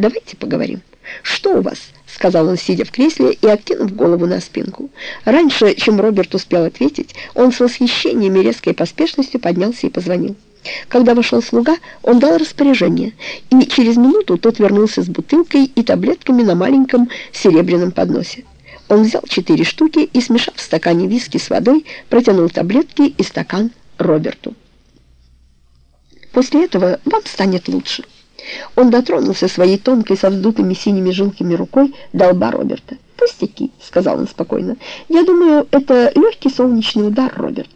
Давайте поговорим. Что у вас?» — сказал он, сидя в кресле и откинув голову на спинку. Раньше, чем Роберт успел ответить, он с восхищением и резкой поспешностью поднялся и позвонил. Когда вошел слуга, он дал распоряжение, и через минуту тот вернулся с бутылкой и таблетками на маленьком серебряном подносе. Он взял четыре штуки и, смешав в стакане виски с водой, протянул таблетки и стакан Роберту. После этого вам станет лучше. Он дотронулся своей тонкой со вздутыми синими жилками рукой до лба Роберта. «Пустяки», — сказал он спокойно. «Я думаю, это легкий солнечный удар, Роберт».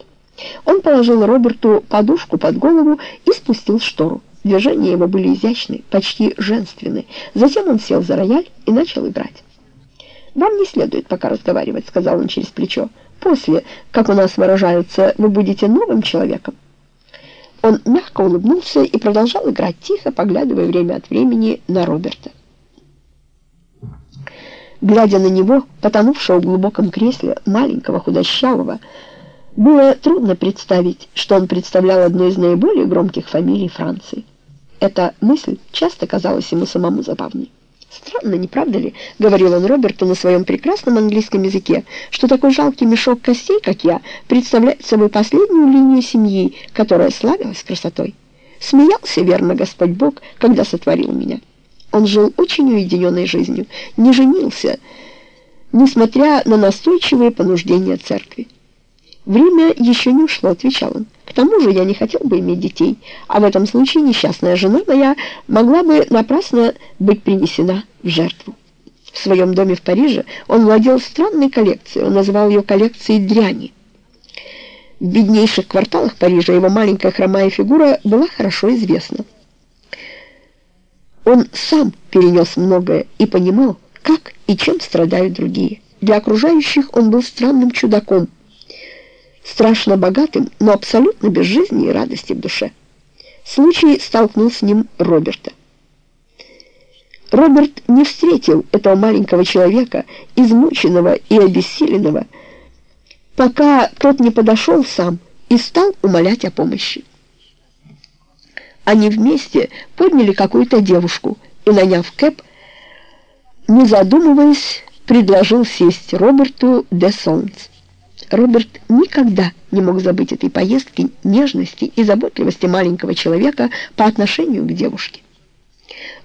Он положил Роберту подушку под голову и спустил штору. Движения его были изящны, почти женственны. Затем он сел за рояль и начал играть. «Вам не следует пока разговаривать», — сказал он через плечо. «После, как у нас выражаются, вы будете новым человеком». Он мягко улыбнулся и продолжал играть тихо, поглядывая время от времени на Роберта. Глядя на него, потонувшего в глубоком кресле, маленького, худощавого, было трудно представить, что он представлял одну из наиболее громких фамилий Франции. Эта мысль часто казалась ему самому забавной. «Странно, не правда ли?» — говорил он Роберту на своем прекрасном английском языке, что такой жалкий мешок костей, как я, представляет собой последнюю линию семьи, которая славилась красотой. Смеялся, верно, Господь Бог, когда сотворил меня. Он жил очень уединенной жизнью, не женился, несмотря на настойчивые понуждения церкви. «Время еще не ушло», — отвечал он. «К тому же я не хотел бы иметь детей, а в этом случае несчастная жена моя могла бы напрасно быть принесена в жертву». В своем доме в Париже он владел странной коллекцией, он называл ее коллекцией дряни. В беднейших кварталах Парижа его маленькая хромая фигура была хорошо известна. Он сам перенес многое и понимал, как и чем страдают другие. Для окружающих он был странным чудаком, страшно богатым, но абсолютно без жизни и радости в душе. Случай столкнул с ним Роберта. Роберт не встретил этого маленького человека, измученного и обессиленного, пока тот не подошел сам и стал умолять о помощи. Они вместе подняли какую-то девушку и, наняв Кэп, не задумываясь, предложил сесть Роберту де Солнц. Роберт никогда не мог забыть этой поездки, нежности и заботливости маленького человека по отношению к девушке.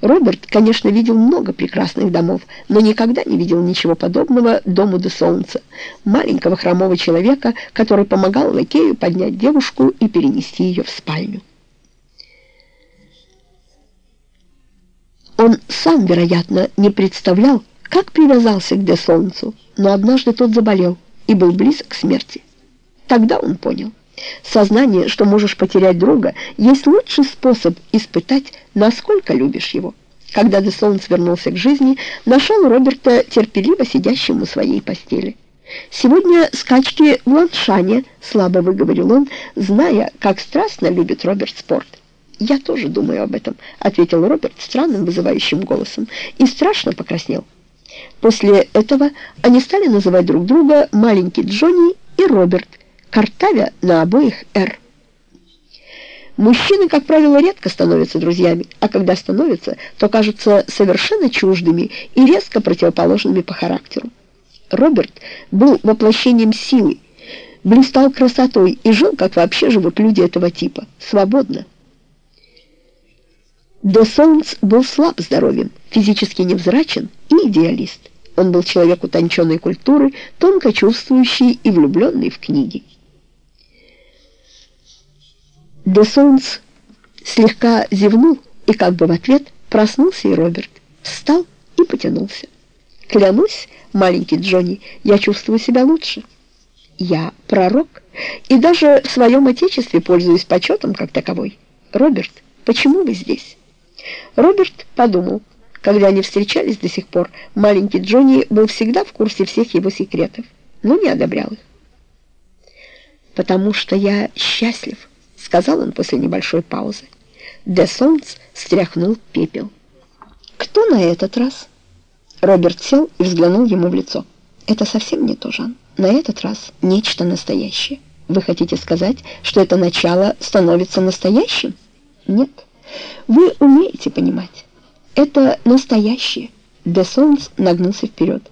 Роберт, конечно, видел много прекрасных домов, но никогда не видел ничего подобного дому до солнца, маленького хромого человека, который помогал лакею поднять девушку и перенести ее в спальню. Он сам, вероятно, не представлял, как привязался к Де Солнцу, но однажды тот заболел и был близок к смерти. Тогда он понял. Сознание, что можешь потерять друга, есть лучший способ испытать, насколько любишь его. Когда Де Солнц вернулся к жизни, нашел Роберта терпеливо сидящим у своей постели. «Сегодня скачки в Ланшане», — слабо выговорил он, зная, как страстно любит Роберт спорт. «Я тоже думаю об этом», — ответил Роберт странным вызывающим голосом и страшно покраснел. После этого они стали называть друг друга маленький Джонни и Роберт, картавя на обоих «Р». Мужчины, как правило, редко становятся друзьями, а когда становятся, то кажутся совершенно чуждыми и резко противоположными по характеру. Роберт был воплощением силы, блистал красотой и жил, как вообще живут люди этого типа, свободно. Де Солнц был слаб здоровьем, физически невзрачен и идеалист. Он был человек утонченной культуры, тонко чувствующий и влюбленный в книги. Де Солнц слегка зевнул, и как бы в ответ проснулся и Роберт. Встал и потянулся. «Клянусь, маленький Джонни, я чувствую себя лучше. Я пророк, и даже в своем отечестве пользуюсь почетом как таковой. Роберт, почему вы здесь?» Роберт подумал, когда они встречались до сих пор, маленький Джонни был всегда в курсе всех его секретов, но не одобрял их. «Потому что я счастлив», — сказал он после небольшой паузы. Де Солнц стряхнул пепел. «Кто на этот раз?» Роберт сел и взглянул ему в лицо. «Это совсем не то, Жан. На этот раз нечто настоящее. Вы хотите сказать, что это начало становится настоящим?» «Нет». Вы умеете понимать. Это настоящее. Де Солнц нагнулся вперед.